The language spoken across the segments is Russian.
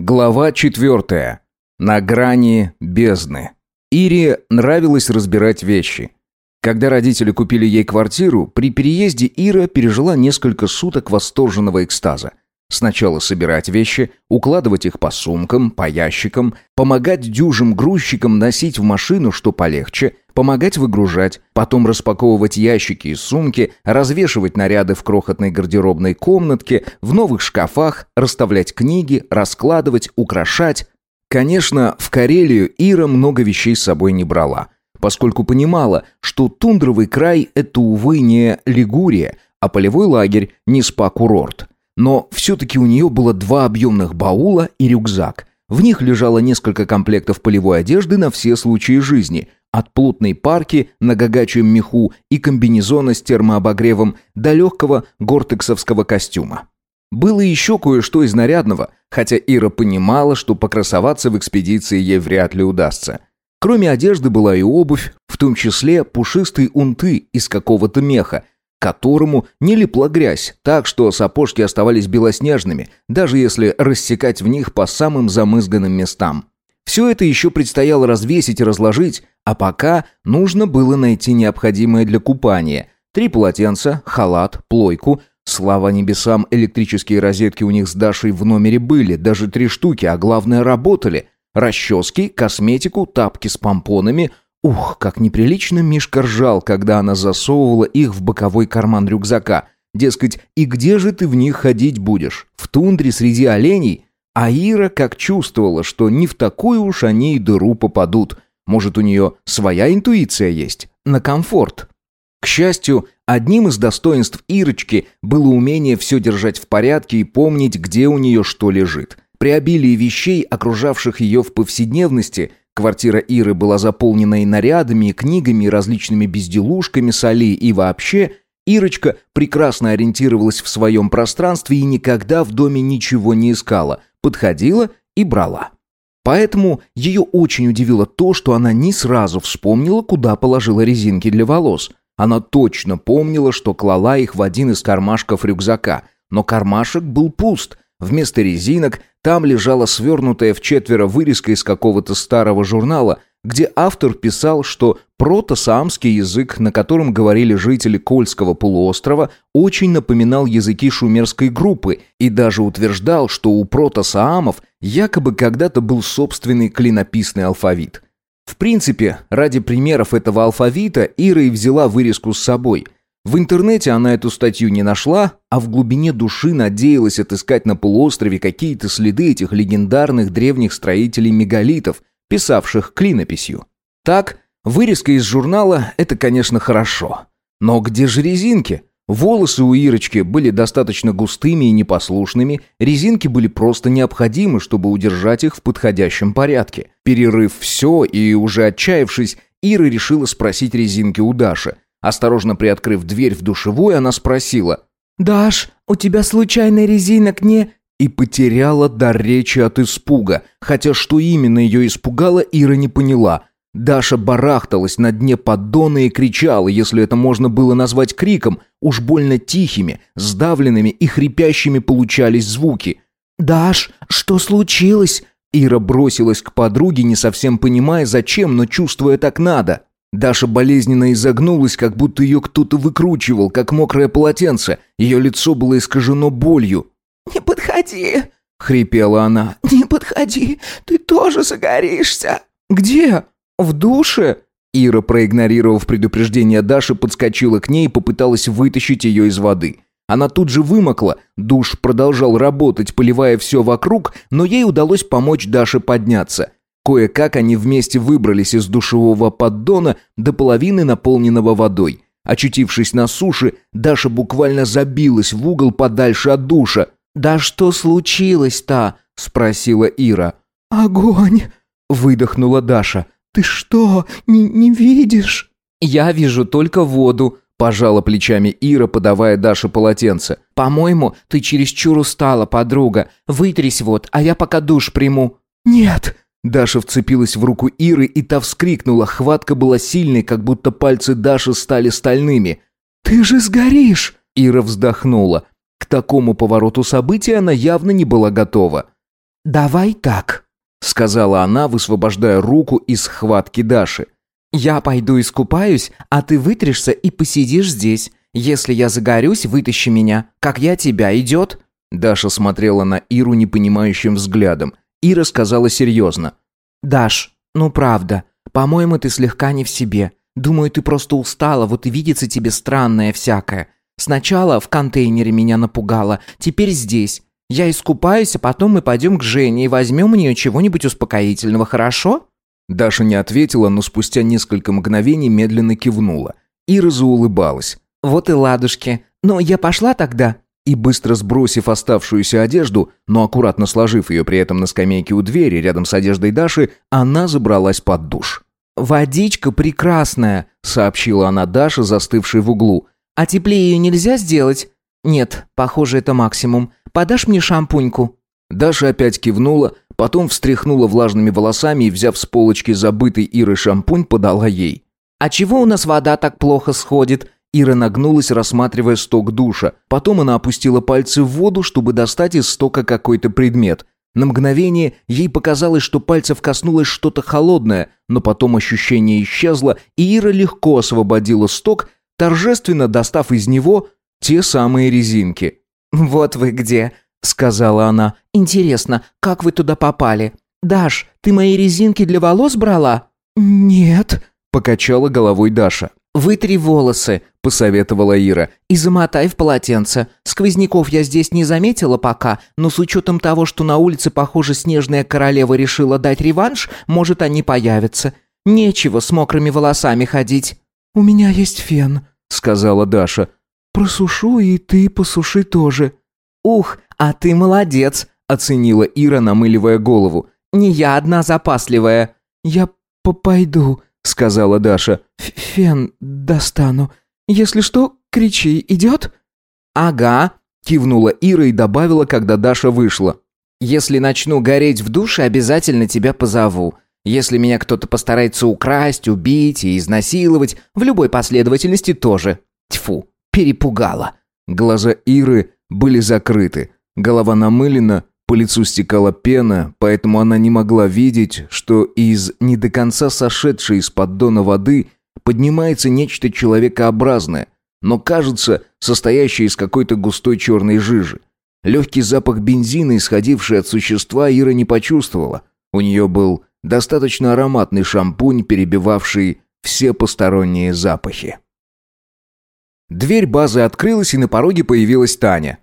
Глава четвертая. На грани бездны. Ире нравилось разбирать вещи. Когда родители купили ей квартиру, при переезде Ира пережила несколько суток восторженного экстаза. Сначала собирать вещи, укладывать их по сумкам, по ящикам, помогать дюжим грузчикам носить в машину, что полегче, помогать выгружать, потом распаковывать ящики и сумки, развешивать наряды в крохотной гардеробной комнатке, в новых шкафах, расставлять книги, раскладывать, украшать. Конечно, в Карелию Ира много вещей с собой не брала, поскольку понимала, что тундровый край – это, увы, не Лигурия, а полевой лагерь, не спа-курорт – но все-таки у нее было два объемных баула и рюкзак. В них лежало несколько комплектов полевой одежды на все случаи жизни. От плотной парки на гагачьем меху и комбинезона с термообогревом до легкого гортексовского костюма. Было еще кое-что из нарядного, хотя Ира понимала, что покрасоваться в экспедиции ей вряд ли удастся. Кроме одежды была и обувь, в том числе пушистые унты из какого-то меха, которому не липла грязь, так что сапожки оставались белоснежными, даже если рассекать в них по самым замызганным местам. Все это еще предстояло развесить и разложить, а пока нужно было найти необходимое для купания. Три полотенца, халат, плойку. Слава небесам, электрические розетки у них с Дашей в номере были, даже три штуки, а главное работали. Расчески, косметику, тапки с помпонами – Ух, как неприлично Мишка ржал, когда она засовывала их в боковой карман рюкзака. Дескать, и где же ты в них ходить будешь? В тундре среди оленей? А Ира как чувствовала, что не в такую уж они и дыру попадут. Может, у нее своя интуиция есть? На комфорт. К счастью, одним из достоинств Ирочки было умение все держать в порядке и помнить, где у нее что лежит. При обилии вещей, окружавших ее в повседневности, Квартира Иры была заполнена и нарядами, и книгами, и различными безделушками, соли и вообще. Ирочка прекрасно ориентировалась в своем пространстве и никогда в доме ничего не искала. Подходила и брала. Поэтому ее очень удивило то, что она не сразу вспомнила, куда положила резинки для волос. Она точно помнила, что клала их в один из кармашков рюкзака, но кармашек был пуст – Вместо резинок там лежала свернутая в четверо вырезка из какого-то старого журнала, где автор писал, что протосаамский язык, на котором говорили жители Кольского полуострова, очень напоминал языки шумерской группы и даже утверждал, что у протосаамов якобы когда-то был собственный клинописный алфавит. В принципе, ради примеров этого алфавита Ира и взяла вырезку с собой – в интернете она эту статью не нашла, а в глубине души надеялась отыскать на полуострове какие-то следы этих легендарных древних строителей мегалитов, писавших клинописью. Так, вырезка из журнала – это, конечно, хорошо. Но где же резинки? Волосы у Ирочки были достаточно густыми и непослушными, резинки были просто необходимы, чтобы удержать их в подходящем порядке. Перерыв все и уже отчаявшись, Ира решила спросить резинки у Даши – Осторожно приоткрыв дверь в душевую, она спросила. «Даш, у тебя случайно резинок не...» И потеряла дар речи от испуга, хотя что именно ее испугало, Ира не поняла. Даша барахталась на дне поддона и кричала, если это можно было назвать криком, уж больно тихими, сдавленными и хрипящими получались звуки. «Даш, что случилось?» Ира бросилась к подруге, не совсем понимая, зачем, но чувствуя так надо. Даша болезненно изогнулась, как будто ее кто-то выкручивал, как мокрое полотенце. Ее лицо было искажено болью. «Не подходи!» — хрипела она. «Не подходи, ты тоже загоришься!» «Где? В душе?» Ира, проигнорировав предупреждение Даши, подскочила к ней и попыталась вытащить ее из воды. Она тут же вымокла, душ продолжал работать, поливая все вокруг, но ей удалось помочь Даше подняться. Кое-как они вместе выбрались из душевого поддона до половины наполненного водой. Очутившись на суше, Даша буквально забилась в угол подальше от душа. «Да что случилось-то?» – спросила Ира. «Огонь!» – выдохнула Даша. «Ты что, не, не видишь?» «Я вижу только воду», – пожала плечами Ира, подавая Даше полотенце. «По-моему, ты чересчур устала, подруга. Вытрись вот, а я пока душ приму». «Нет!» Даша вцепилась в руку Иры, и та вскрикнула. Хватка была сильной, как будто пальцы Даши стали стальными. «Ты же сгоришь!» Ира вздохнула. К такому повороту событий она явно не была готова. давай так», — сказала она, высвобождая руку из схватки Даши. «Я пойду искупаюсь, а ты вытришься и посидишь здесь. Если я загорюсь, вытащи меня, как я тебя, идет?» Даша смотрела на Иру непонимающим взглядом. Ира сказала серьезно. «Даш, ну правда, по-моему, ты слегка не в себе. Думаю, ты просто устала, вот и видится тебе странное всякое. Сначала в контейнере меня напугало, теперь здесь. Я искупаюсь, а потом мы пойдем к Жене и возьмем у нее чего-нибудь успокоительного, хорошо?» Даша не ответила, но спустя несколько мгновений медленно кивнула. Ира заулыбалась. «Вот и ладушки. Но я пошла тогда?» И быстро сбросив оставшуюся одежду, но аккуратно сложив ее при этом на скамейке у двери рядом с одеждой Даши, она забралась под душ. «Водичка прекрасная», — сообщила она Даше, застывшей в углу. «А теплее ее нельзя сделать?» «Нет, похоже, это максимум. Подашь мне шампуньку?» Даша опять кивнула, потом встряхнула влажными волосами и, взяв с полочки забытый Ирой шампунь, подала ей. «А чего у нас вода так плохо сходит?» Ира нагнулась, рассматривая сток душа. Потом она опустила пальцы в воду, чтобы достать из стока какой-то предмет. На мгновение ей показалось, что пальцев коснулось что-то холодное, но потом ощущение исчезло, и Ира легко освободила сток, торжественно достав из него те самые резинки. «Вот вы где», — сказала она. «Интересно, как вы туда попали? Даш, ты мои резинки для волос брала?» «Нет», — покачала головой Даша. «Вытри волосы», — посоветовала Ира, — «и замотай в полотенце. Сквозняков я здесь не заметила пока, но с учетом того, что на улице, похоже, снежная королева решила дать реванш, может, они появятся. Нечего с мокрыми волосами ходить». «У меня есть фен», — сказала Даша. «Просушу, и ты посуши тоже». «Ух, а ты молодец», — оценила Ира, намыливая голову. «Не я одна запасливая». «Я пойду», — сказала Даша. «Фен достану. Если что, кричи, идет?» «Ага», — кивнула Ира и добавила, когда Даша вышла. «Если начну гореть в душе, обязательно тебя позову. Если меня кто-то постарается украсть, убить и изнасиловать, в любой последовательности тоже. Тьфу, перепугала». Глаза Иры были закрыты, голова намылена, по лицу стекала пена, поэтому она не могла видеть, что из не до конца сошедшей из поддона воды поднимается нечто человекообразное, но, кажется, состоящее из какой-то густой черной жижи. Легкий запах бензина, исходивший от существа, Ира не почувствовала. У нее был достаточно ароматный шампунь, перебивавший все посторонние запахи. Дверь базы открылась, и на пороге появилась Таня.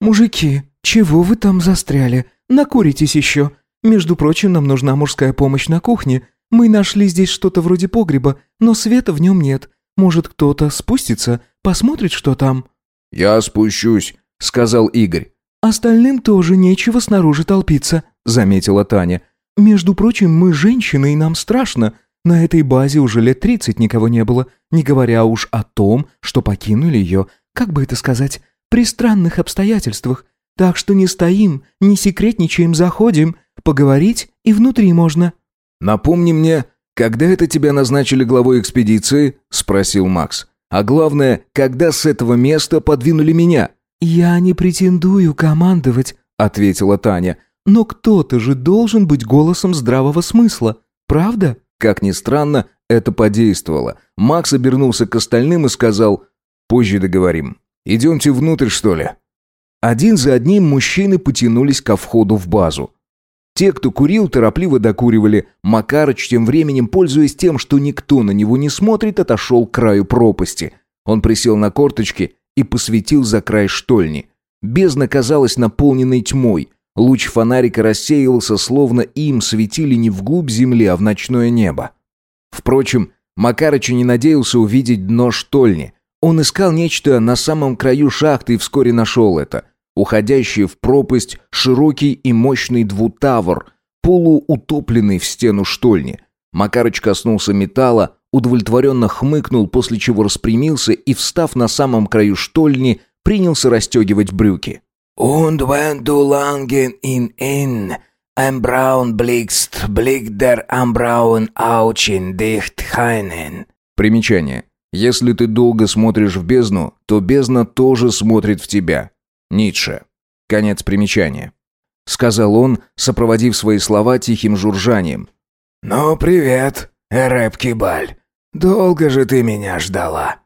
«Мужики, чего вы там застряли? Накуритесь еще. Между прочим, нам нужна мужская помощь на кухне. Мы нашли здесь что-то вроде погреба, но света в нем нет. Может, кто-то спустится, посмотрит, что там?» «Я спущусь», — сказал Игорь. «Остальным тоже нечего снаружи толпиться», — заметила Таня. «Между прочим, мы женщины, и нам страшно. На этой базе уже лет тридцать никого не было, не говоря уж о том, что покинули ее, как бы это сказать, при странных обстоятельствах. Так что не стоим, не секретничаем, заходим. Поговорить и внутри можно». «Напомни мне, когда это тебя назначили главой экспедиции?» – спросил Макс. «А главное, когда с этого места подвинули меня?» «Я не претендую командовать», – ответила Таня. «Но кто-то же должен быть голосом здравого смысла, правда?» Как ни странно, это подействовало. Макс обернулся к остальным и сказал «Позже договорим. Идемте внутрь, что ли?» Один за одним мужчины потянулись ко входу в базу. Те, кто курил, торопливо докуривали. Макарыч, тем временем, пользуясь тем, что никто на него не смотрит, отошел к краю пропасти. Он присел на корточки и посветил за край штольни. Бездна казалась наполненной тьмой. Луч фонарика рассеивался, словно им светили не вглубь земли, а в ночное небо. Впрочем, Макарыч не надеялся увидеть дно штольни. Он искал нечто на самом краю шахты и вскоре нашел это. Уходящий в пропасть широкий и мощный двутавр, полуутопленный в стену штольни. Макарыч коснулся металла, удовлетворенно хмыкнул, после чего распрямился и, встав на самом краю штольни, принялся расстегивать брюки. «Und wenn du langen in in, ein braun blickst, blickt der am braun Augen dicht heinen». Примечание. Если ты долго смотришь в бездну, то бездна тоже смотрит в тебя. Ницше. Конец примечания. сказал он, сопроводив свои слова тихим журжанием. «Ну, привет, Эреп Кибаль. Долго же ты меня ждала».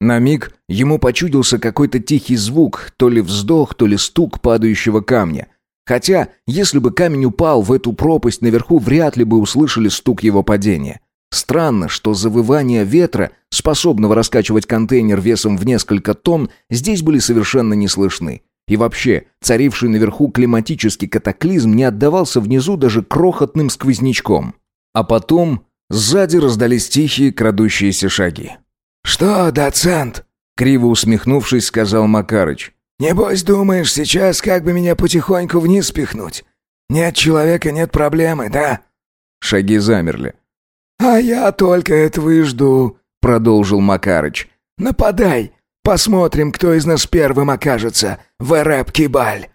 На миг ему почудился какой-то тихий звук, то ли вздох, то ли стук падающего камня. Хотя, если бы камень упал в эту пропасть, наверху вряд ли бы услышали стук его падения. Странно, что завывания ветра, способного раскачивать контейнер весом в несколько тонн, здесь были совершенно не слышны. И вообще, царивший наверху климатический катаклизм не отдавался внизу даже крохотным сквознячком. А потом сзади раздались тихие крадущиеся шаги. «Что, доцент?» — криво усмехнувшись, сказал Макарыч. «Небось, думаешь, сейчас как бы меня потихоньку вниз спихнуть? Нет человека, нет проблемы, да?» Шаги замерли. «А я только этого и жду», — продолжил Макарыч. «Нападай! Посмотрим, кто из нас первым окажется в Эреп-Кибаль!»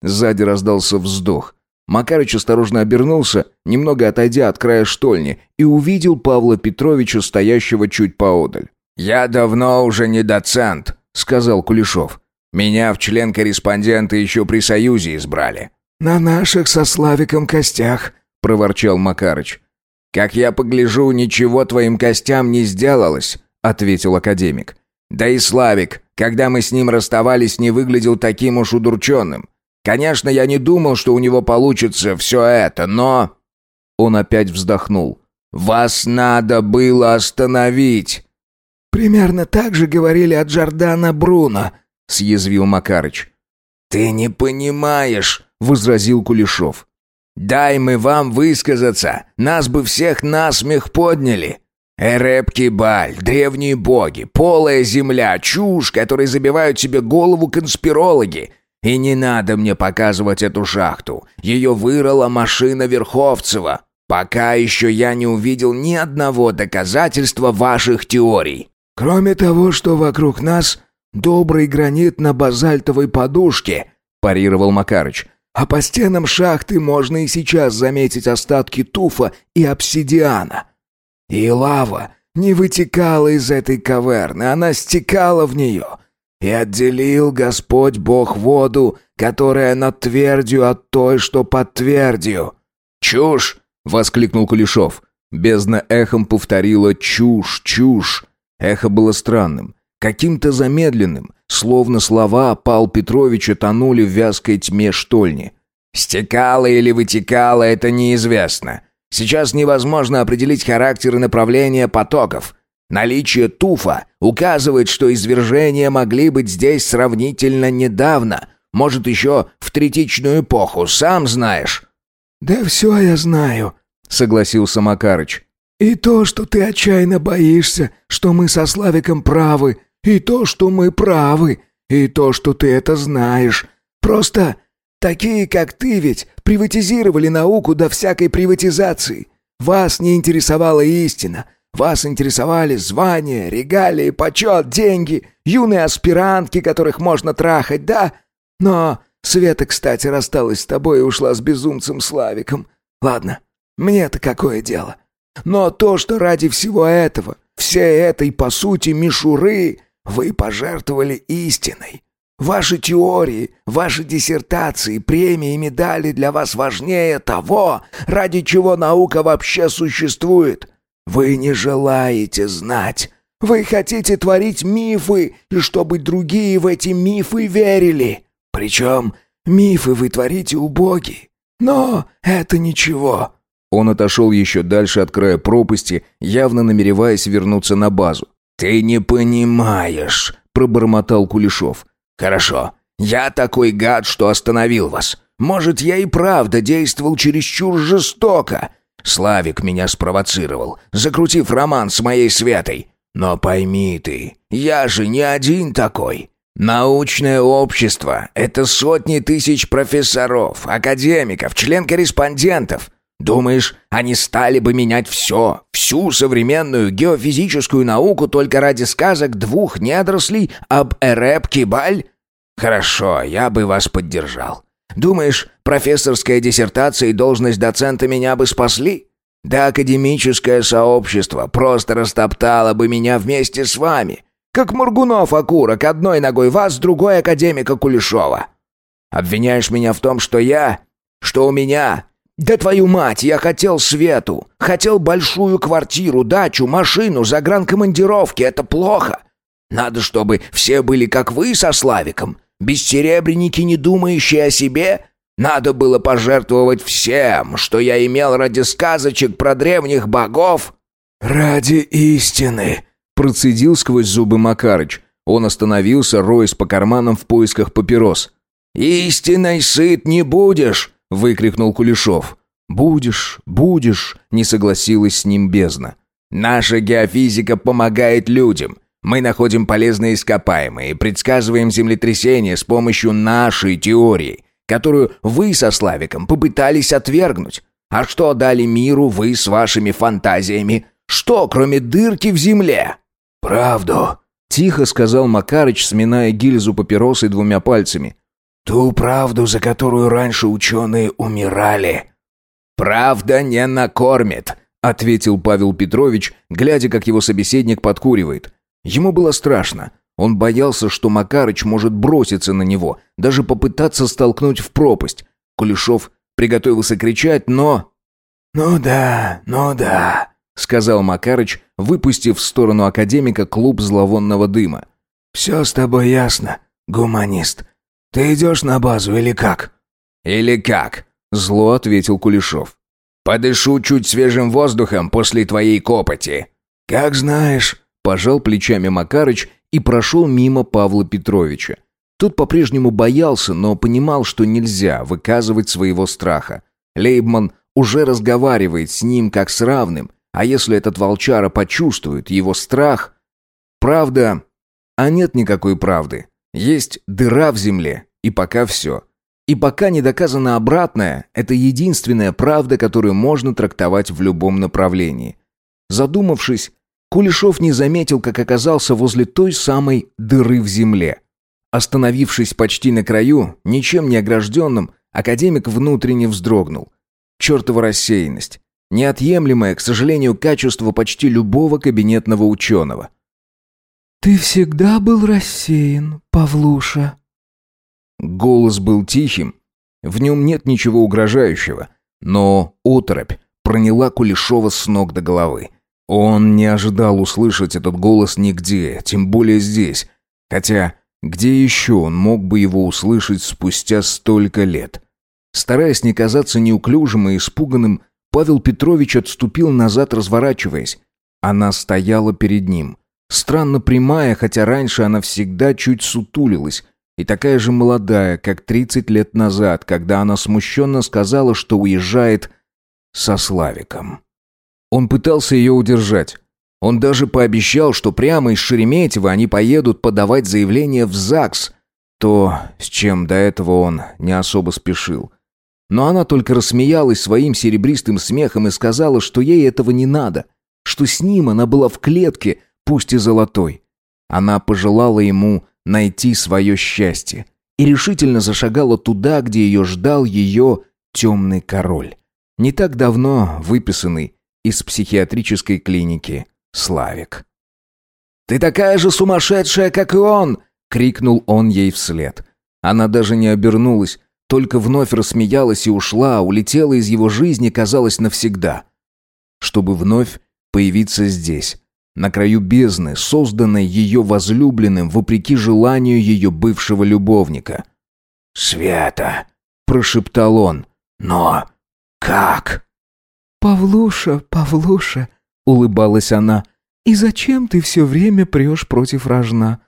Сзади раздался вздох. Макарыч осторожно обернулся, немного отойдя от края штольни, и увидел Павла Петровича, стоящего чуть поодаль. «Я давно уже не доцент», — сказал Кулешов. «Меня в член-корреспондента еще при Союзе избрали». «На наших со Славиком костях», — проворчал Макарыч. «Как я погляжу, ничего твоим костям не сделалось», — ответил академик. «Да и Славик, когда мы с ним расставались, не выглядел таким уж удурченным. Конечно, я не думал, что у него получится все это, но...» Он опять вздохнул. «Вас надо было остановить!» «Примерно так же говорили от Джордана Бруно», — съязвил Макарыч. «Ты не понимаешь», — возразил Кулешов. «Дай мы вам высказаться, нас бы всех насмех подняли. Эреп-Кибаль, древние боги, полая земля, чушь, которой забивают себе голову конспирологи. И не надо мне показывать эту шахту. Ее вырыла машина Верховцева. Пока еще я не увидел ни одного доказательства ваших теорий. «Кроме того, что вокруг нас добрый гранит на базальтовой подушке», – парировал Макарыч. «А по стенам шахты можно и сейчас заметить остатки туфа и обсидиана. И лава не вытекала из этой каверны, она стекала в нее. И отделил Господь Бог воду, которая над твердью от той, что под твердью». «Чушь!» — воскликнул Кулешов. Бездна эхом повторила «чушь, чушь». Эхо было странным, каким-то замедленным, словно слова Пал Петровича тонули в вязкой тьме штольни. «Стекало или вытекало, это неизвестно. Сейчас невозможно определить характер и направление потоков. Наличие туфа указывает, что извержения могли быть здесь сравнительно недавно, может, еще в третичную эпоху, сам знаешь». «Да все я знаю», — согласился Макарыч. И то, что ты отчаянно боишься, что мы со Славиком правы, и то, что мы правы, и то, что ты это знаешь. Просто такие, как ты ведь, приватизировали науку до всякой приватизации. Вас не интересовала истина. Вас интересовали звания, регалии, почет, деньги, юные аспирантки, которых можно трахать, да? Но Света, кстати, рассталась с тобой и ушла с безумцем Славиком. Ладно, мне-то какое дело?» Но то, что ради всего этого, всей этой, по сути, мишуры, вы пожертвовали истиной. Ваши теории, ваши диссертации, премии и медали для вас важнее того, ради чего наука вообще существует. Вы не желаете знать. Вы хотите творить мифы, и чтобы другие в эти мифы верили. Причем мифы вы творите убогие. Но это ничего. Он отошел еще дальше от края пропасти, явно намереваясь вернуться на базу. «Ты не понимаешь», — пробормотал Кулешов. «Хорошо, я такой гад, что остановил вас. Может, я и правда действовал чересчур жестоко. Славик меня спровоцировал, закрутив роман с моей Светой. Но пойми ты, я же не один такой. Научное общество — это сотни тысяч профессоров, академиков, член-корреспондентов. Думаешь, они стали бы менять все, всю современную геофизическую науку только ради сказок двух недорослей об Эреп-Кибаль? Хорошо, я бы вас поддержал. Думаешь, профессорская диссертация и должность доцента меня бы спасли? Да академическое сообщество просто растоптало бы меня вместе с вами, как Мургунов окурок, одной ногой вас, другой академика Кулешова. Обвиняешь меня в том, что я... Что у меня... Да твою мать, я хотел свету. Хотел большую квартиру, дачу, машину, загранкомандировки. Это плохо. Надо, чтобы все были как вы со Славиком. Бестеребренники, не думающие о себе. Надо было пожертвовать всем, что я имел ради сказочек про древних богов. «Ради истины», — процедил сквозь зубы Макарыч. Он остановился, роясь по карманам в поисках папирос. «Истиной сыт не будешь!» — выкрикнул Кулешов. «Будешь, будешь!» — не согласилась с ним бездна. «Наша геофизика помогает людям. Мы находим полезные ископаемые и предсказываем землетрясения с помощью нашей теории, которую вы со Славиком попытались отвергнуть. А что дали миру вы с вашими фантазиями? Что, кроме дырки в земле?» «Правду», Тихо сказал Макарыч, сминая гильзу папиросы двумя пальцами. «Ту правду, за которую раньше ученые умирали». «Правда не накормит», — ответил Павел Петрович, глядя, как его собеседник подкуривает. Ему было страшно. Он боялся, что Макарыч может броситься на него, даже попытаться столкнуть в пропасть. Кулешов приготовился кричать, но... «Ну да, ну да», — сказал Макарыч, выпустив в сторону академика клуб зловонного дыма. «Все с тобой ясно, гуманист. Ты идешь на базу или как?» «Или как?» — зло ответил Кулешов. «Подышу чуть свежим воздухом после твоей копоти». «Как знаешь», — пожал плечами Макарыч и прошел мимо Павла Петровича. Тот по-прежнему боялся, но понимал, что нельзя выказывать своего страха. Лейбман уже разговаривает с ним как с равным, а если этот волчара почувствует его страх... Правда... А нет никакой правды. Есть дыра в земле, и пока все. И пока не доказано обратное, это единственная правда, которую можно трактовать в любом направлении. Задумавшись, Кулешов не заметил, как оказался возле той самой дыры в земле. Остановившись почти на краю, ничем не огражденным, академик внутренне вздрогнул. Чертова рассеянность. Неотъемлемое, к сожалению, качество почти любого кабинетного ученого. «Ты всегда был рассеян, Павлуша». Голос был тихим, в нем нет ничего угрожающего, но оторопь проняла Кулешова с ног до головы. Он не ожидал услышать этот голос нигде, тем более здесь. Хотя, где еще он мог бы его услышать спустя столько лет? Стараясь не казаться неуклюжим и испуганным, Павел Петрович отступил назад, разворачиваясь. Она стояла перед ним. Странно прямая, хотя раньше она всегда чуть сутулилась. И такая же молодая, как 30 лет назад, когда она смущенно сказала, что уезжает со Славиком. Он пытался ее удержать. Он даже пообещал, что прямо из Шереметьево они поедут подавать заявление в ЗАГС. То, с чем до этого он не особо спешил. Но она только рассмеялась своим серебристым смехом и сказала, что ей этого не надо, что с ним она была в клетке, пусть и золотой. Она пожелала ему найти свое счастье и решительно зашагала туда, где ее ждал ее темный король. Не так давно выписанный из психиатрической клиники Славик. «Ты такая же сумасшедшая, как и он!» — крикнул он ей вслед. Она даже не обернулась, только вновь рассмеялась и ушла, улетела из его жизни, казалось, навсегда. Чтобы вновь появиться здесь, на краю бездны, созданной ее возлюбленным, вопреки желанию ее бывшего любовника. «Света!» — прошептал он. «Но как?» «Павлуша, Павлуша!» — улыбалась она. «И зачем ты все время прешь против рожна?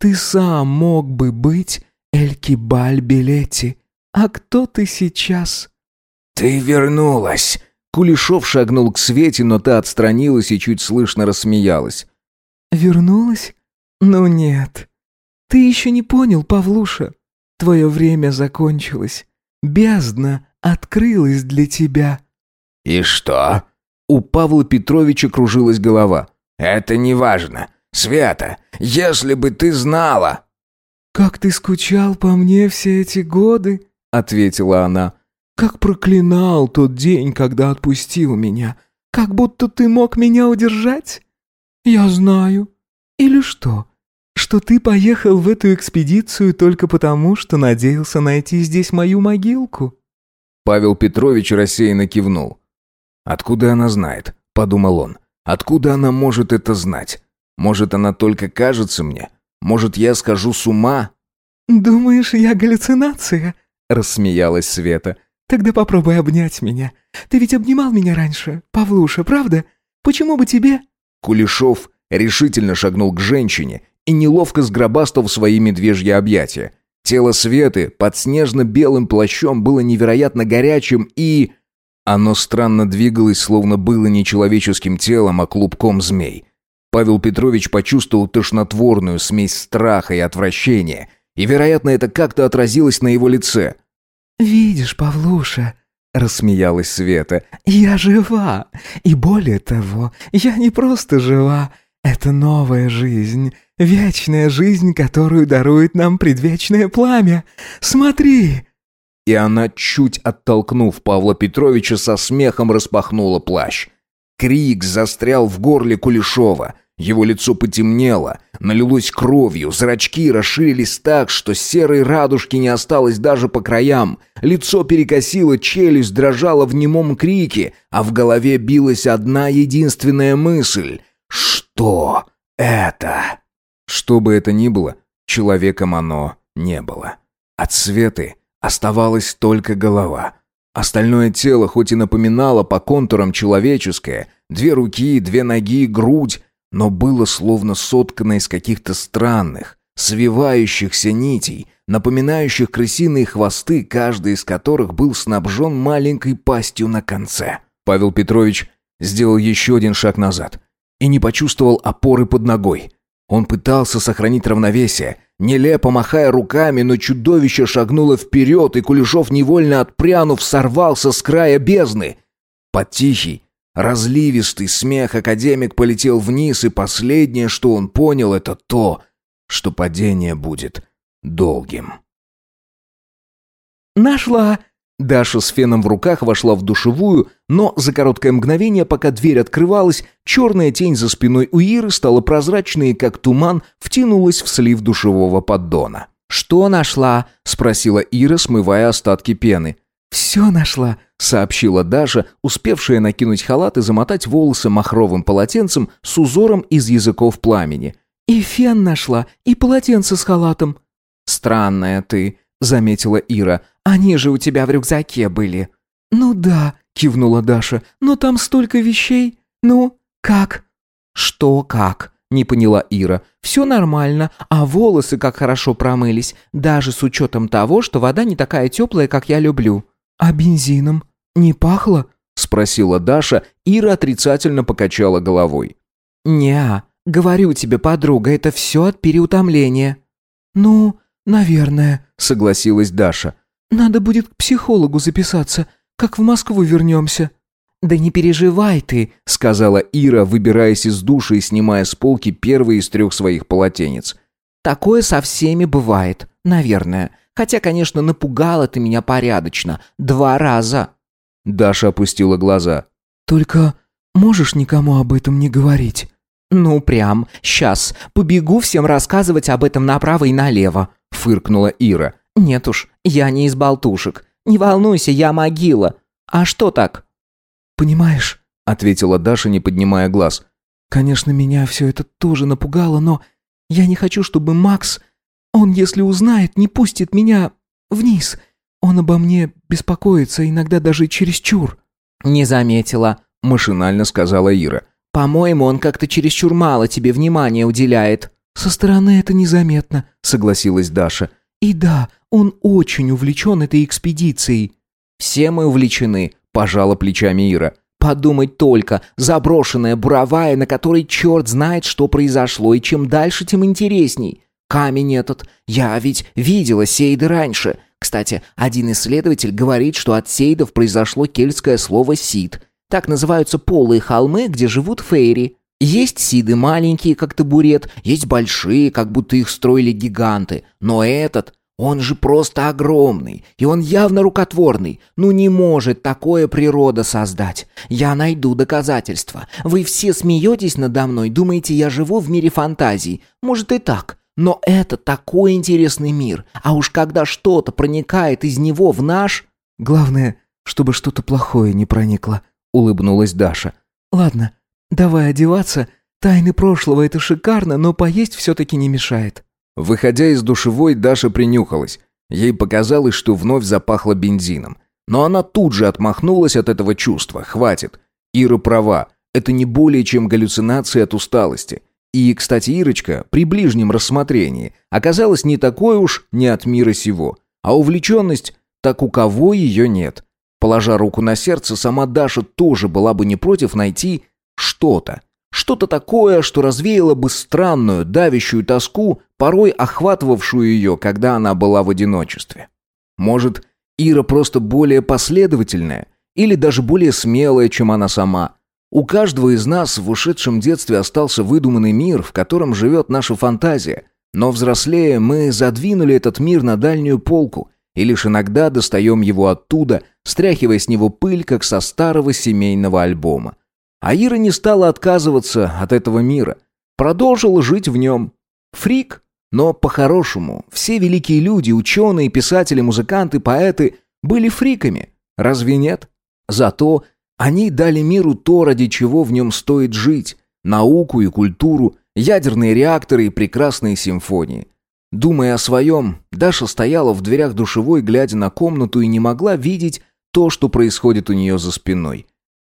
Ты сам мог бы быть Элькибаль Билетти. «А кто ты сейчас?» «Ты вернулась!» Кулешов шагнул к Свете, но та отстранилась и чуть слышно рассмеялась. «Вернулась? Ну нет. Ты еще не понял, Павлуша. Твое время закончилось. Бездна открылась для тебя». «И что?» У Павла Петровича кружилась голова. «Это не важно. Света, если бы ты знала...» «Как ты скучал по мне все эти годы?» ответила она. «Как проклинал тот день, когда отпустил меня. Как будто ты мог меня удержать? Я знаю. Или что? что ты поехал в эту экспедицию только потому, что надеялся найти здесь мою могилку?» Павел Петрович рассеянно кивнул. «Откуда она знает?» – подумал он. «Откуда она может это знать? Может, она только кажется мне? Может, я скажу с ума?» «Думаешь, я галлюцинация?» – рассмеялась Света. «Тогда попробуй обнять меня. Ты ведь обнимал меня раньше, Павлуша, правда? Почему бы тебе...» Кулешов решительно шагнул к женщине и неловко сгробастал в свои медвежьи объятия. Тело Светы под снежно-белым плащом было невероятно горячим и... Оно странно двигалось, словно было не человеческим телом, а клубком змей. Павел Петрович почувствовал тошнотворную смесь страха и отвращения, и, вероятно, это как-то отразилось на его лице. «Видишь, Павлуша», — рассмеялась Света, — «я жива. И более того, я не просто жива. Это новая жизнь, вечная жизнь, которую дарует нам предвечное пламя. Смотри!» И она, чуть оттолкнув Павла Петровича, со смехом распахнула плащ. Крик застрял в горле Кулешова. Его лицо потемнело, налилось кровью, зрачки расширились так, что серой радужки не осталось даже по краям. Лицо перекосило, челюсть дрожала в немом крике, а в голове билась одна единственная мысль. «Что это?» Что бы это ни было, человеком оно не было. От Светы оставалась только голова. Остальное тело хоть и напоминало по контурам человеческое, две руки, две ноги, грудь, но было словно соткано из каких-то странных, свивающихся нитей, напоминающих крысиные хвосты, каждый из которых был снабжен маленькой пастью на конце. Павел Петрович сделал еще один шаг назад и не почувствовал опоры под ногой. Он пытался сохранить равновесие, нелепо махая руками, но чудовище шагнуло вперед, и Кулешов, невольно отпрянув, сорвался с края бездны. Под тихий, Разливистый смех академик полетел вниз, и последнее, что он понял, это то, что падение будет долгим. «Нашла!» Даша с феном в руках вошла в душевую, но за короткое мгновение, пока дверь открывалась, черная тень за спиной у Иры стала прозрачной и, как туман, втянулась в слив душевого поддона. «Что нашла?» – спросила Ира, смывая остатки пены. «Все нашла», — сообщила Даша, успевшая накинуть халат и замотать волосы махровым полотенцем с узором из языков пламени. «И фен нашла, и полотенце с халатом». «Странная ты», — заметила Ира. «Они же у тебя в рюкзаке были». «Ну да», — кивнула Даша, — «но там столько вещей. Ну, как?» «Что как?» — не поняла Ира. «Все нормально, а волосы как хорошо промылись, даже с учетом того, что вода не такая теплая, как я люблю». «А бензином не пахло?» — спросила Даша. Ира отрицательно покачала головой. «Не, говорю тебе, подруга, это все от переутомления». «Ну, наверное», — согласилась Даша. «Надо будет к психологу записаться, как в Москву вернемся». «Да не переживай ты», — сказала Ира, выбираясь из души и снимая с полки первый из трех своих полотенец. «Такое со всеми бывает, наверное. Хотя, конечно, напугала ты меня порядочно. Два раза». Даша опустила глаза. «Только можешь никому об этом не говорить?» «Ну, прям. Сейчас. Побегу всем рассказывать об этом направо и налево», — фыркнула Ира. «Нет уж, я не из болтушек. Не волнуйся, я могила. А что так?» «Понимаешь», — ответила Даша, не поднимая глаз. «Конечно, меня все это тоже напугало, но я не хочу, чтобы Макс он, если узнает, не пустит меня вниз. Он обо мне беспокоится, иногда даже чересчур». «Не заметила», — машинально сказала Ира. «По-моему, он как-то чересчур мало тебе внимания уделяет». «Со стороны это незаметно», — согласилась Даша. «И да, он очень увлечен этой экспедицией». «Все мы увлечены», — пожала плечами Ира. «Подумать только, заброшенная буровая, на которой черт знает, что произошло, и чем дальше, тем интересней. Камень этот. Я ведь видела сейды раньше. Кстати, один исследователь говорит, что от сейдов произошло кельтское слово «сид». Так называются полые холмы, где живут фейри. Есть сиды маленькие, как табурет, есть большие, как будто их строили гиганты. Но этот, он же просто огромный, и он явно рукотворный. Ну не может такое природа создать. Я найду доказательства. Вы все смеетесь надо мной, думаете, я живу в мире фантазий. Может и так. Но это такой интересный мир. А уж когда что-то проникает из него в наш... Главное, чтобы что-то плохое не проникло, улыбнулась Даша. Ладно, давай одеваться. Тайны прошлого это шикарно, но поесть все-таки не мешает. Выходя из душевой, Даша принюхалась. Ей показалось, что вновь запахло бензином. Но она тут же отмахнулась от этого чувства. Хватит. Ира права. Это не более чем галлюцинации от усталости. И, кстати, Ирочка при ближнем рассмотрении оказалась не такой уж не от мира сего. А увлеченность, так у кого ее нет. Положа руку на сердце, сама Даша тоже была бы не против найти что-то. Что-то такое, что развеяло бы странную, давящую тоску, порой охватывавшую ее, когда она была в одиночестве. Может, Ира просто более последовательная или даже более смелая, чем она сама. У каждого из нас в ушедшем детстве остался выдуманный мир, в котором живет наша фантазия. Но взрослея мы задвинули этот мир на дальнюю полку и лишь иногда достаем его оттуда, стряхивая с него пыль, как со старого семейного альбома. А Ира не стала отказываться от этого мира. Продолжила жить в нем. Фрик, но по-хорошему, все великие люди, ученые, писатели, музыканты, поэты были фриками. Разве нет? Зато они дали миру то, ради чего в нем стоит жить. Науку и культуру, ядерные реакторы и прекрасные симфонии. Думая о своем, Даша стояла в дверях душевой, глядя на комнату и не могла видеть то, что происходит у нее за спиной.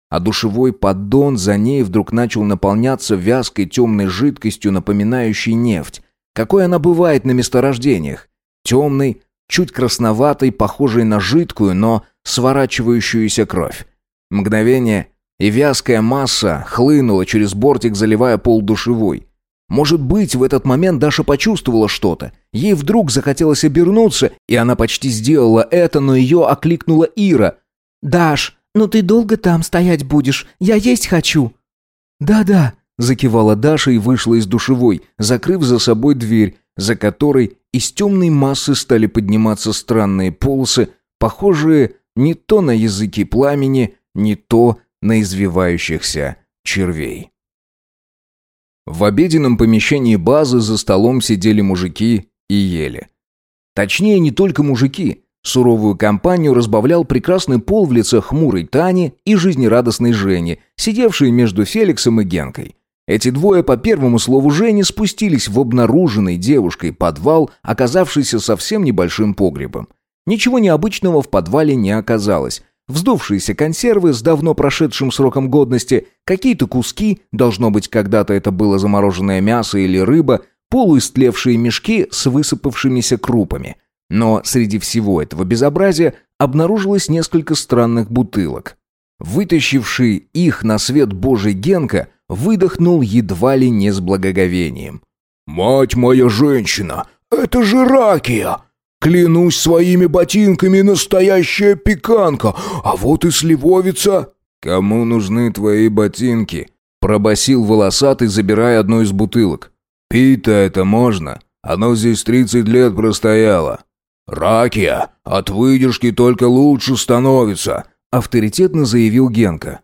А душевой поддон за ней вдруг начал наполняться вязкой темной жидкостью, напоминающей нефть, какой она бывает на месторождениях. Темной, чуть красноватой, похожей на жидкую, но сворачивающуюся кровь. Мгновение, и вязкая масса хлынула через бортик, заливая пол душевой. Может быть, в этот момент Даша почувствовала что-то. Ей вдруг захотелось обернуться, и она почти сделала это, но ее окликнула Ира. «Даш, ну ты долго там стоять будешь? Я есть хочу». «Да-да», Закивала Даша и вышла из душевой, закрыв за собой дверь, за которой из темной массы стали подниматься странные полосы, похожие не то на языки пламени, не то на извивающихся червей. В обеденном помещении базы за столом сидели мужики и ели. Точнее, не только мужики. Суровую компанию разбавлял прекрасный пол в лице хмурой Тани и жизнерадостной Жени, сидевшей между Феликсом и Генкой. Эти двое, по первому слову Жени, спустились в обнаруженный девушкой подвал, оказавшийся совсем небольшим погребом. Ничего необычного в подвале не оказалось. Вздувшиеся консервы с давно прошедшим сроком годности, какие-то куски, должно быть, когда-то это было замороженное мясо или рыба, полуистлевшие мешки с высыпавшимися крупами. Но среди всего этого безобразия обнаружилось несколько странных бутылок. Вытащивший их на свет Божий Генка выдохнул едва ли не с благоговением. «Мать моя женщина, это же ракия! Клянусь своими ботинками, настоящая пеканка, а вот и сливовица!» «Кому нужны твои ботинки?» Пробасил волосатый, забирая одну из бутылок. «Пить-то это можно. Оно здесь тридцать лет простояло». «Ракия, от выдержки только лучше становится», авторитетно заявил Генка.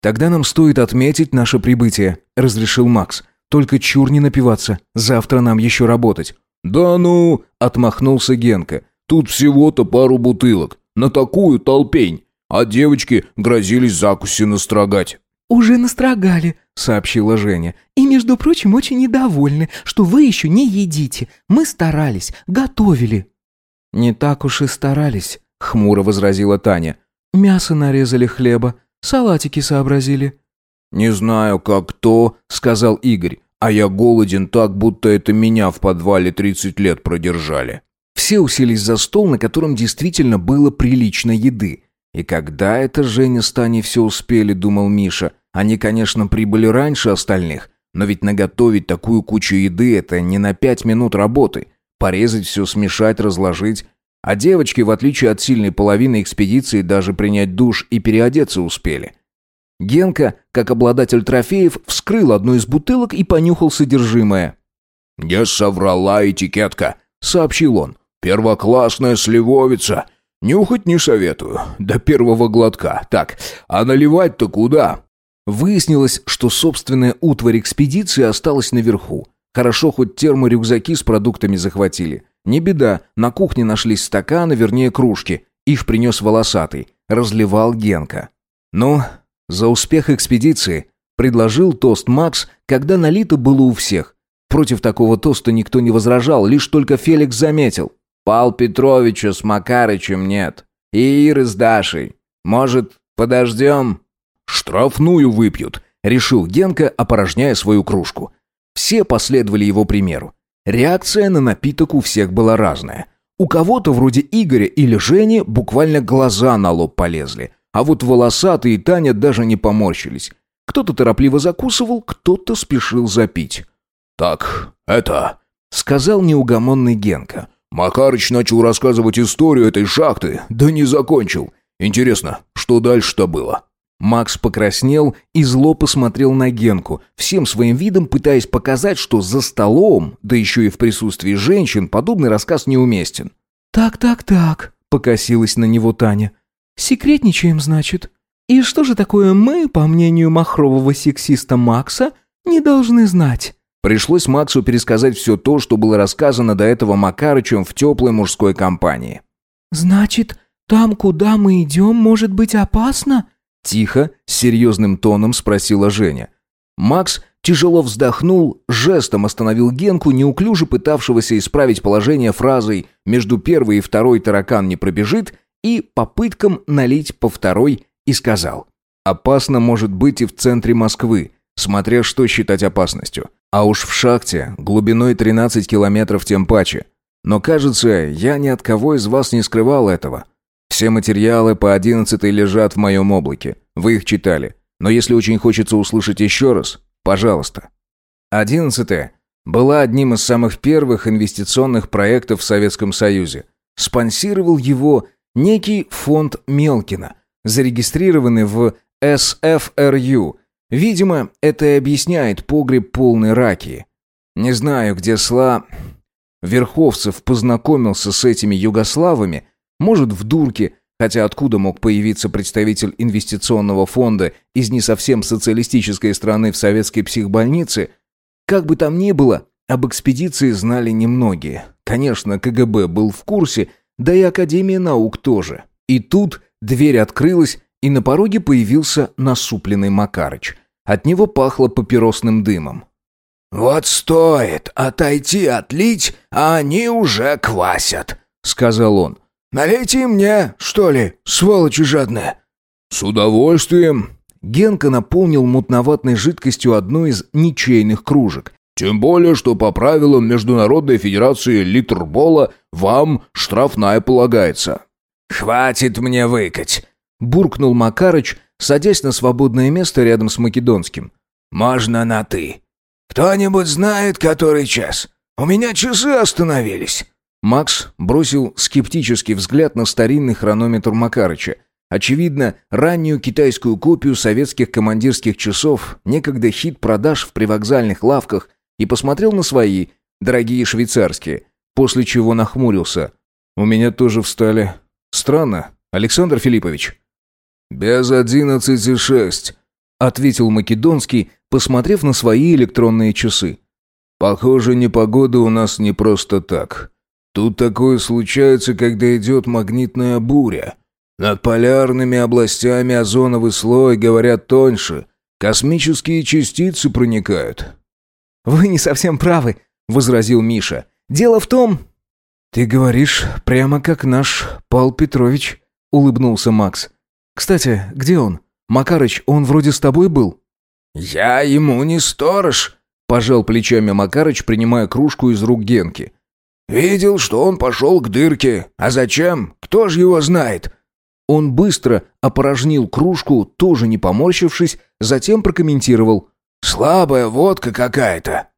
«Тогда нам стоит отметить наше прибытие», — разрешил Макс. «Только чур не напиваться. Завтра нам еще работать». «Да ну!» — отмахнулся Генка. «Тут всего-то пару бутылок. На такую толпень. А девочки грозились закуси настрогать». «Уже настрогали», — сообщила Женя. «И, между прочим, очень недовольны, что вы еще не едите. Мы старались, готовили». «Не так уж и старались», — хмуро возразила Таня. «Мясо нарезали хлеба, Салатики сообразили». «Не знаю, как кто», — сказал Игорь. «А я голоден так, будто это меня в подвале тридцать лет продержали». Все уселись за стол, на котором действительно было прилично еды. И когда это Женя с Таней все успели, думал Миша. Они, конечно, прибыли раньше остальных, но ведь наготовить такую кучу еды – это не на пять минут работы. Порезать все, смешать, разложить. А девочки, в отличие от сильной половины экспедиции, даже принять душ и переодеться успели. Генка, как обладатель трофеев, вскрыл одну из бутылок и понюхал содержимое. «Не соврала этикетка», — сообщил он. «Первоклассная сливовица. Нюхать не советую. До первого глотка. Так, а наливать-то куда?» Выяснилось, что собственная утварь экспедиции осталась наверху. Хорошо, хоть терморюкзаки с продуктами захватили. Не беда, на кухне нашлись стаканы, вернее кружки. Их принес волосатый. Разливал Генка. «Ну, за успех экспедиции», — предложил тост Макс, когда налито было у всех. Против такого тоста никто не возражал, лишь только Феликс заметил. «Пал Петровича с Макарычем нет. И Иры с Дашей. Может, подождем?» «Штрафную выпьют», — решил Генка, опорожняя свою кружку. Все последовали его примеру. Реакция на напиток у всех была разная. У кого-то, вроде Игоря или Жени, буквально глаза на лоб полезли. А вот волосатые и Таня даже не поморщились. Кто-то торопливо закусывал, кто-то спешил запить. «Так, это...» — сказал неугомонный Генка. «Макарыч начал рассказывать историю этой шахты, да не закончил. Интересно, что дальше-то было?» Макс покраснел и зло посмотрел на Генку, всем своим видом пытаясь показать, что за столом, да еще и в присутствии женщин, подобный рассказ неуместен. «Так, так, так», — покосилась на него Таня. «Секретничаем, значит? И что же такое мы, по мнению махрового сексиста Макса, не должны знать?» Пришлось Максу пересказать все то, что было рассказано до этого Макарычем в теплой мужской компании. «Значит, там, куда мы идем, может быть опасно?» Тихо, серьезным тоном спросила Женя. Макс тяжело вздохнул, жестом остановил Генку, неуклюже пытавшегося исправить положение фразой «между первой и второй таракан не пробежит» и попыткам налить по второй и сказал «Опасно может быть и в центре Москвы, смотря что считать опасностью. А уж в шахте глубиной 13 километров тем паче. Но кажется, я ни от кого из вас не скрывал этого. Все материалы по одиннадцатой лежат в моем облаке. Вы их читали. Но если очень хочется услышать еще раз, пожалуйста. Одиннадцатая была одним из самых первых инвестиционных проектов в Советском Союзе. Спонсировал его некий фонд Мелкина, зарегистрированный в СФРЮ. Видимо, это и объясняет погреб полный раки. Не знаю, где Сла... Верховцев познакомился с этими югославами, может, в дурке, хотя откуда мог появиться представитель инвестиционного фонда из не совсем социалистической страны в советской психбольнице? Как бы там ни было, об экспедиции знали немногие. Конечно, КГБ был в курсе, да и Академия наук тоже. И тут дверь открылась, и на пороге появился насупленный Макарыч. От него пахло папиросным дымом. «Вот стоит отойти отлить, а они уже квасят», — сказал он. Налейте мне, что ли, сволочи жадные!» «С удовольствием!» Генка наполнил мутноватной жидкостью одну из ничейных кружек. «Тем более, что по правилам Международной Федерации Литрбола вам штрафная полагается». «Хватит мне выкать!» Буркнул Макарыч, садясь на свободное место рядом с Македонским. «Можно на «ты». Кто-нибудь знает, который час? У меня часы остановились». Макс бросил скептический взгляд на старинный хронометр Макарыча. Очевидно, раннюю китайскую копию советских командирских часов, некогда хит продаж в привокзальных лавках, и посмотрел на свои, дорогие швейцарские, после чего нахмурился. «У меня тоже встали. Странно, Александр Филиппович». «Без одиннадцати шесть», — ответил Македонский, посмотрев на свои электронные часы. «Похоже, непогода у нас не просто так. Тут такое случается, когда идет магнитная буря. Над полярными областями озоновый слой, говорят, тоньше. Космические частицы проникают». «Вы не совсем правы», — возразил Миша. «Дело в том...» «Ты говоришь прямо как наш Пал Петрович», — улыбнулся Макс. «Кстати, где он? Макарыч, он вроде с тобой был?» «Я ему не сторож», — пожал плечами Макарыч, принимая кружку из рук Генки. Видел, что он пошел к дырке. А зачем? Кто ж его знает?» Он быстро опорожнил кружку, тоже не поморщившись, затем прокомментировал. «Слабая водка какая-то».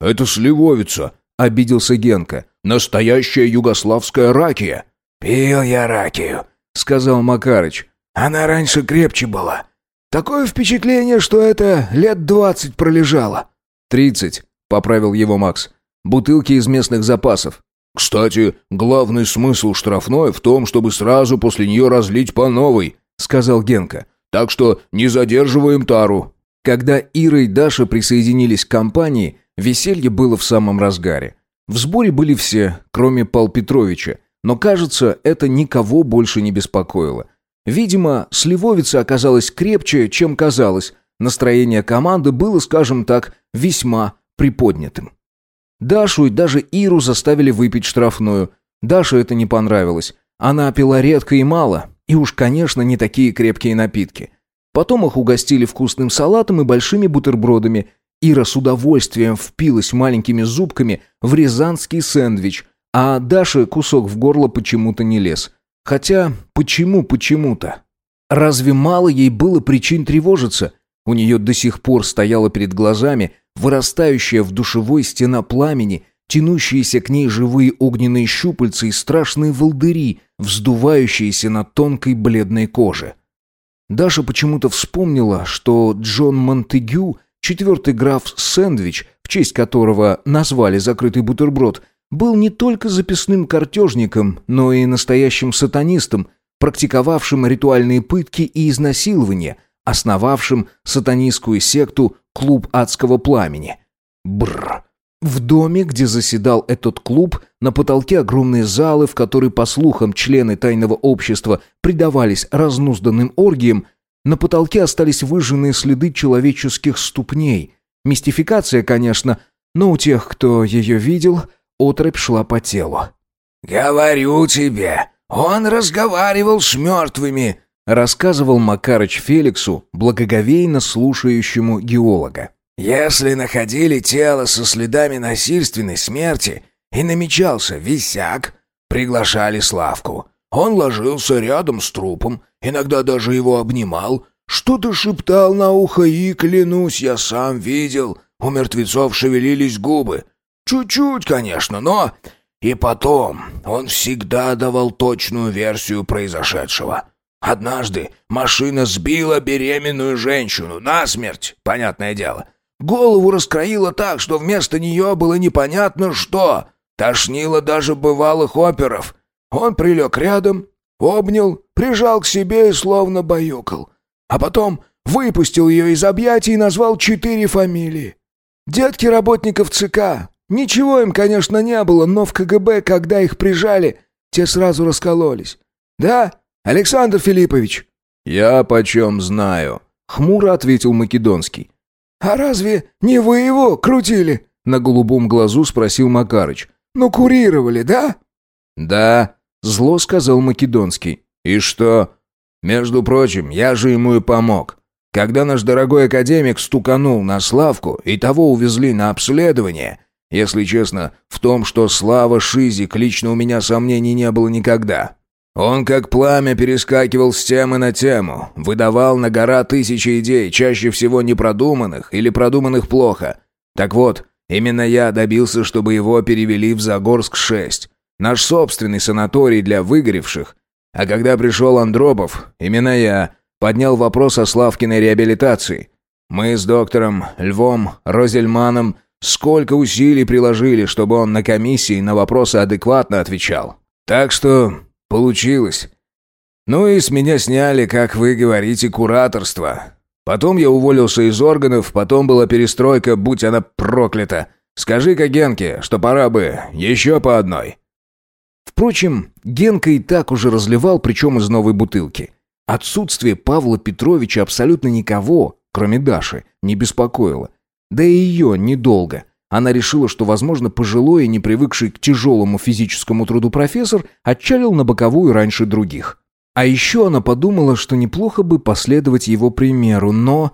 «Это сливовица», — обиделся Генка. «Настоящая югославская ракия». «Пил я ракию», — сказал Макарыч. «Она раньше крепче была. Такое впечатление, что это лет двадцать пролежало». «Тридцать», — поправил его Макс. Бутылки из местных запасов. «Кстати, главный смысл штрафной в том, чтобы сразу после нее разлить по новой», — сказал Генка. «Так что не задерживаем тару». Когда Ира и Даша присоединились к компании, веселье было в самом разгаре. В сборе были все, кроме Пал Петровича, но, кажется, это никого больше не беспокоило. Видимо, сливовица оказалась крепче, чем казалось. Настроение команды было, скажем так, весьма приподнятым. Дашу и даже Иру заставили выпить штрафную. Даше это не понравилось. Она пила редко и мало, и уж, конечно, не такие крепкие напитки. Потом их угостили вкусным салатом и большими бутербродами. Ира с удовольствием впилась маленькими зубками в рязанский сэндвич, а Даше кусок в горло почему-то не лез. Хотя, почему почему-то? Разве мало ей было причин тревожиться? У нее до сих пор стояла перед глазами вырастающая в душевой стена пламени, тянущиеся к ней живые огненные щупальца и страшные волдыри, вздувающиеся на тонкой бледной коже. Даша почему-то вспомнила, что Джон Монтегю, четвертый граф Сэндвич, в честь которого назвали закрытый бутерброд, был не только записным картежником, но и настоящим сатанистом, практиковавшим ритуальные пытки и изнасилования, основавшим сатанистскую секту «Клуб адского пламени». Бррр. В доме, где заседал этот клуб, на потолке огромные залы, в которые, по слухам, члены тайного общества предавались разнузданным оргиям, на потолке остались выжженные следы человеческих ступней. Мистификация, конечно, но у тех, кто ее видел, отрыбь шла по телу. «Говорю тебе, он разговаривал с мертвыми», рассказывал Макарыч Феликсу, благоговейно слушающему геолога. Если находили тело со следами насильственной смерти и намечался висяк, приглашали Славку. Он ложился рядом с трупом, иногда даже его обнимал, что-то шептал на ухо и, клянусь, я сам видел, у мертвецов шевелились губы. Чуть-чуть, конечно, но... И потом, он всегда давал точную версию произошедшего. Однажды машина сбила беременную женщину насмерть, понятное дело — Голову раскроило так, что вместо нее было непонятно что. Тошнило даже бывалых оперов. Он прилег рядом, обнял, прижал к себе и словно баюкал. А потом выпустил ее из объятий и назвал четыре фамилии. Детки работников ЦК. Ничего им, конечно, не было, но в КГБ, когда их прижали, те сразу раскололись. Да, Александр Филиппович?» «Я почем знаю», — хмуро ответил Македонский. «А разве не вы его крутили?» На голубом глазу спросил Макарыч. «Ну, курировали, да?» «Да», — зло сказал Македонский. «И что? Между прочим, я же ему и помог. Когда наш дорогой академик стуканул на Славку и того увезли на обследование, если честно, в том, что Слава Шизик лично у меня сомнений не было никогда. Он как пламя перескакивал с темы на тему, выдавал на гора тысячи идей, чаще всего непродуманных или продуманных плохо. Так вот, именно я добился, чтобы его перевели в Загорск-6, наш собственный санаторий для выгоревших. А когда пришел Андропов, именно я поднял вопрос о Славкиной реабилитации. Мы с доктором Львом Розельманом сколько усилий приложили, чтобы он на комиссии на вопросы адекватно отвечал. Так что Получилось. Ну и с меня сняли, как вы говорите, кураторство. Потом я уволился из органов, потом была перестройка, будь она проклята. Скажи-ка Генке, что пора бы еще по одной». Впрочем, Генка и так уже разливал, причем из новой бутылки. Отсутствие Павла Петровича абсолютно никого, кроме Даши, не беспокоило. Да и ее недолго. Она решила, что, возможно, пожилой и не привыкший к тяжелому физическому труду профессор отчалил на боковую раньше других. А еще она подумала, что неплохо бы последовать его примеру, но...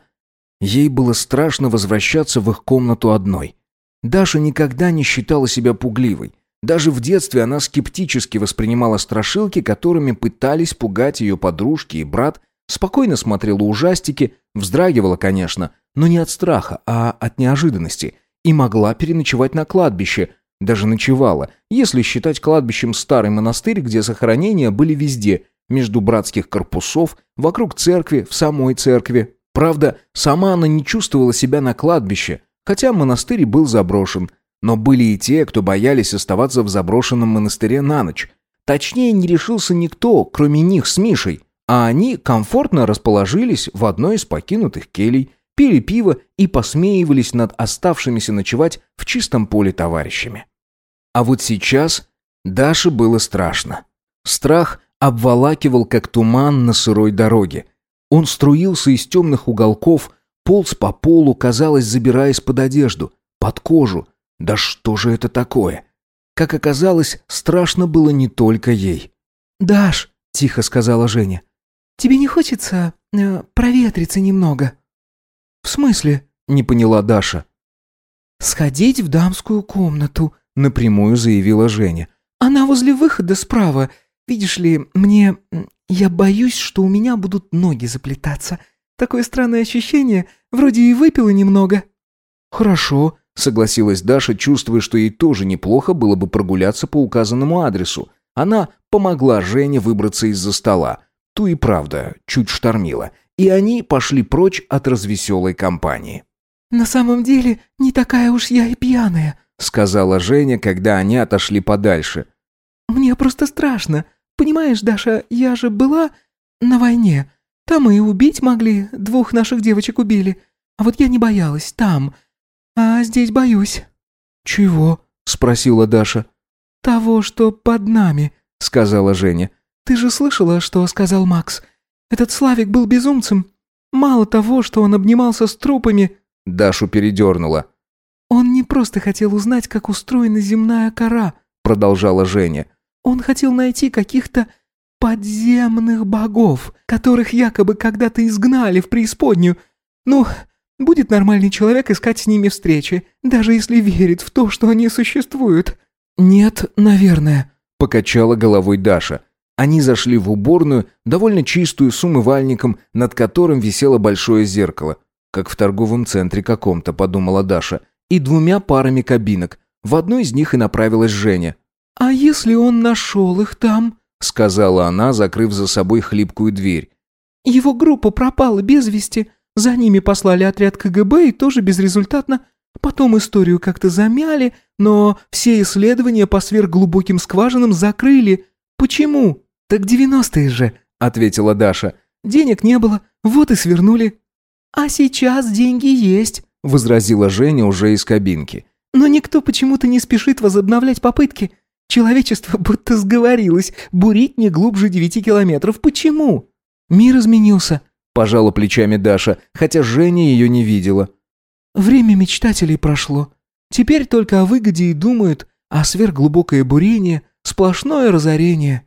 Ей было страшно возвращаться в их комнату одной. Даша никогда не считала себя пугливой. Даже в детстве она скептически воспринимала страшилки, которыми пытались пугать ее подружки и брат, спокойно смотрела ужастики, вздрагивала, конечно, но не от страха, а от неожиданности – и могла переночевать на кладбище, даже ночевала, если считать кладбищем старый монастырь, где захоронения были везде, между братских корпусов, вокруг церкви, в самой церкви. Правда, сама она не чувствовала себя на кладбище, хотя монастырь был заброшен. Но были и те, кто боялись оставаться в заброшенном монастыре на ночь. Точнее, не решился никто, кроме них с Мишей, а они комфортно расположились в одной из покинутых келей, пили пиво и посмеивались над оставшимися ночевать в чистом поле товарищами. А вот сейчас Даше было страшно. Страх обволакивал, как туман на сырой дороге. Он струился из темных уголков, полз по полу, казалось, забираясь под одежду, под кожу. Да что же это такое? Как оказалось, страшно было не только ей. «Даш», — тихо сказала Женя, — «тебе не хочется э, проветриться немного?» «В смысле?» — не поняла Даша. «Сходить в дамскую комнату», — напрямую заявила Женя. «Она возле выхода справа. Видишь ли, мне... Я боюсь, что у меня будут ноги заплетаться. Такое странное ощущение, вроде и выпила немного». «Хорошо», — согласилась Даша, чувствуя, что ей тоже неплохо было бы прогуляться по указанному адресу. Она помогла Жене выбраться из-за стола. Ту и правда чуть штормила и они пошли прочь от развеселой компании. «На самом деле, не такая уж я и пьяная», — сказала Женя, когда они отошли подальше. «Мне просто страшно. Понимаешь, Даша, я же была на войне. Там и убить могли, двух наших девочек убили. А вот я не боялась, там. А здесь боюсь». «Чего?» — спросила Даша. «Того, что под нами», — сказала Женя. «Ты же слышала, что сказал Макс? Этот Славик был безумцем. Мало того, что он обнимался с трупами...» Дашу передернула. «Он не просто хотел узнать, как устроена земная кора», продолжала Женя. «Он хотел найти каких-то подземных богов, которых якобы когда-то изгнали в преисподнюю. Ну, будет нормальный человек искать с ними встречи, даже если верит в то, что они существуют». «Нет, наверное», — покачала головой Даша. Они зашли в уборную, довольно чистую, с умывальником, над которым висело большое зеркало. Как в торговом центре каком-то, подумала Даша. И двумя парами кабинок. В одной из них и направилась Женя. «А если он нашел их там?» сказала она, закрыв за собой хлипкую дверь. «Его группа пропала без вести. За ними послали отряд КГБ и тоже безрезультатно. Потом историю как-то замяли, но все исследования по сверхглубоким скважинам закрыли. Почему?» «Так девяностые же», — ответила Даша. «Денег не было, вот и свернули». «А сейчас деньги есть», — возразила Женя уже из кабинки. «Но никто почему-то не спешит возобновлять попытки. Человечество будто сговорилось бурить не глубже девяти километров. Почему?» «Мир изменился», — пожала плечами Даша, хотя Женя ее не видела. «Время мечтателей прошло. Теперь только о выгоде и думают, а сверхглубокое бурение — сплошное разорение».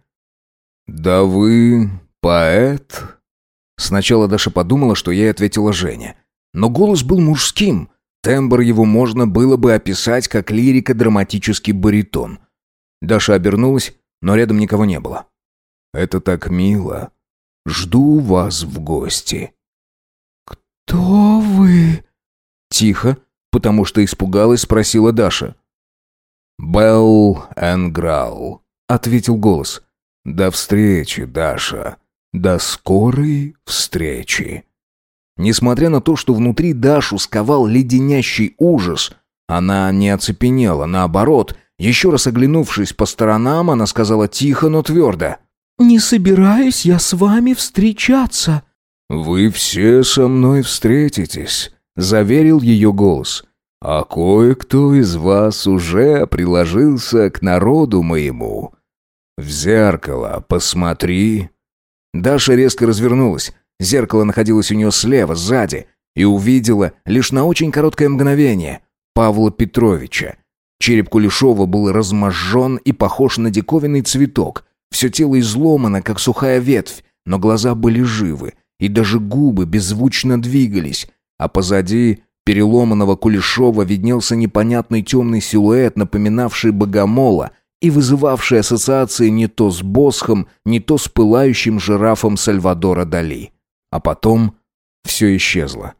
«Да вы поэт?» Сначала Даша подумала, что ей ответила Женя. Но голос был мужским. Тембр его можно было бы описать как лирико-драматический баритон. Даша обернулась, но рядом никого не было. «Это так мило. Жду вас в гости». «Кто вы?» Тихо, потому что испугалась, спросила Даша. «Белл Энграл», — ответил голос. До встречи, Даша. До скорой встречи. Несмотря на то, что внутри Дашу сковал леденящий ужас, она не оцепенела, наоборот, еще раз оглянувшись по сторонам, она сказала тихо, но твердо. «Не собираюсь я с вами встречаться». «Вы все со мной встретитесь», — заверил ее голос. «А кое-кто из вас уже приложился к народу моему. «В зеркало посмотри». Даша резко развернулась. Зеркало находилось у нее слева, сзади, и увидела, лишь на очень короткое мгновение, Павла Петровича. Череп Кулешова был разможжен и похож на диковинный цветок. Все тело изломано, как сухая ветвь, но глаза были живы, и даже губы беззвучно двигались, а позади переломанного Кулешова виднелся непонятный темный силуэт, напоминавший богомола, и вызывавший ассоциации не то с Босхом, не то с пылающим жирафом Сальвадора Дали. А потом все исчезло.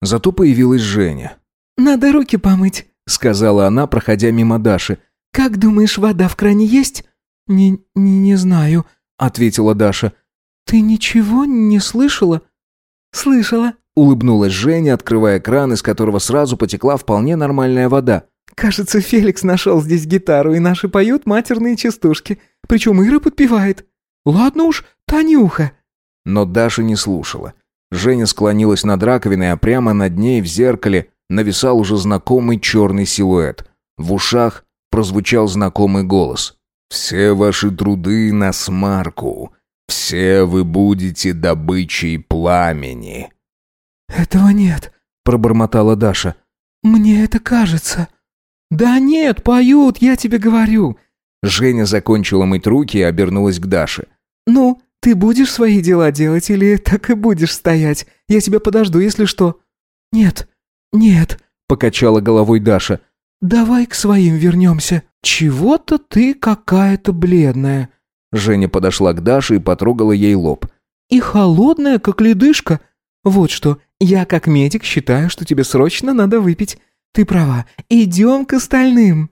Зато появилась Женя. «Надо руки помыть», — сказала она, проходя мимо Даши. «Как думаешь, вода в кране есть?» «Не, не, не знаю», — ответила Даша. «Ты ничего не слышала?» «Слышала», — улыбнулась Женя, открывая кран, из которого сразу потекла вполне нормальная вода. Кажется, Феликс нашел здесь гитару, и наши поют матерные частушки. Причем Ира подпевает. Ладно уж, Танюха. Но Даша не слушала. Женя склонилась над раковиной, а прямо над ней в зеркале нависал уже знакомый черный силуэт. В ушах прозвучал знакомый голос. «Все ваши труды на смарку. Все вы будете добычей пламени». «Этого нет», — пробормотала Даша. «Мне это кажется». «Да нет, поют, я тебе говорю». Женя закончила мыть руки и обернулась к Даше. «Ну, ты будешь свои дела делать или так и будешь стоять? Я тебя подожду, если что». «Нет, нет», — покачала головой Даша. «Давай к своим вернемся». «Чего-то ты какая-то бледная». Женя подошла к Даше и потрогала ей лоб. «И холодная, как ледышка. Вот что, я как медик считаю, что тебе срочно надо выпить. Ты права, идем к остальным».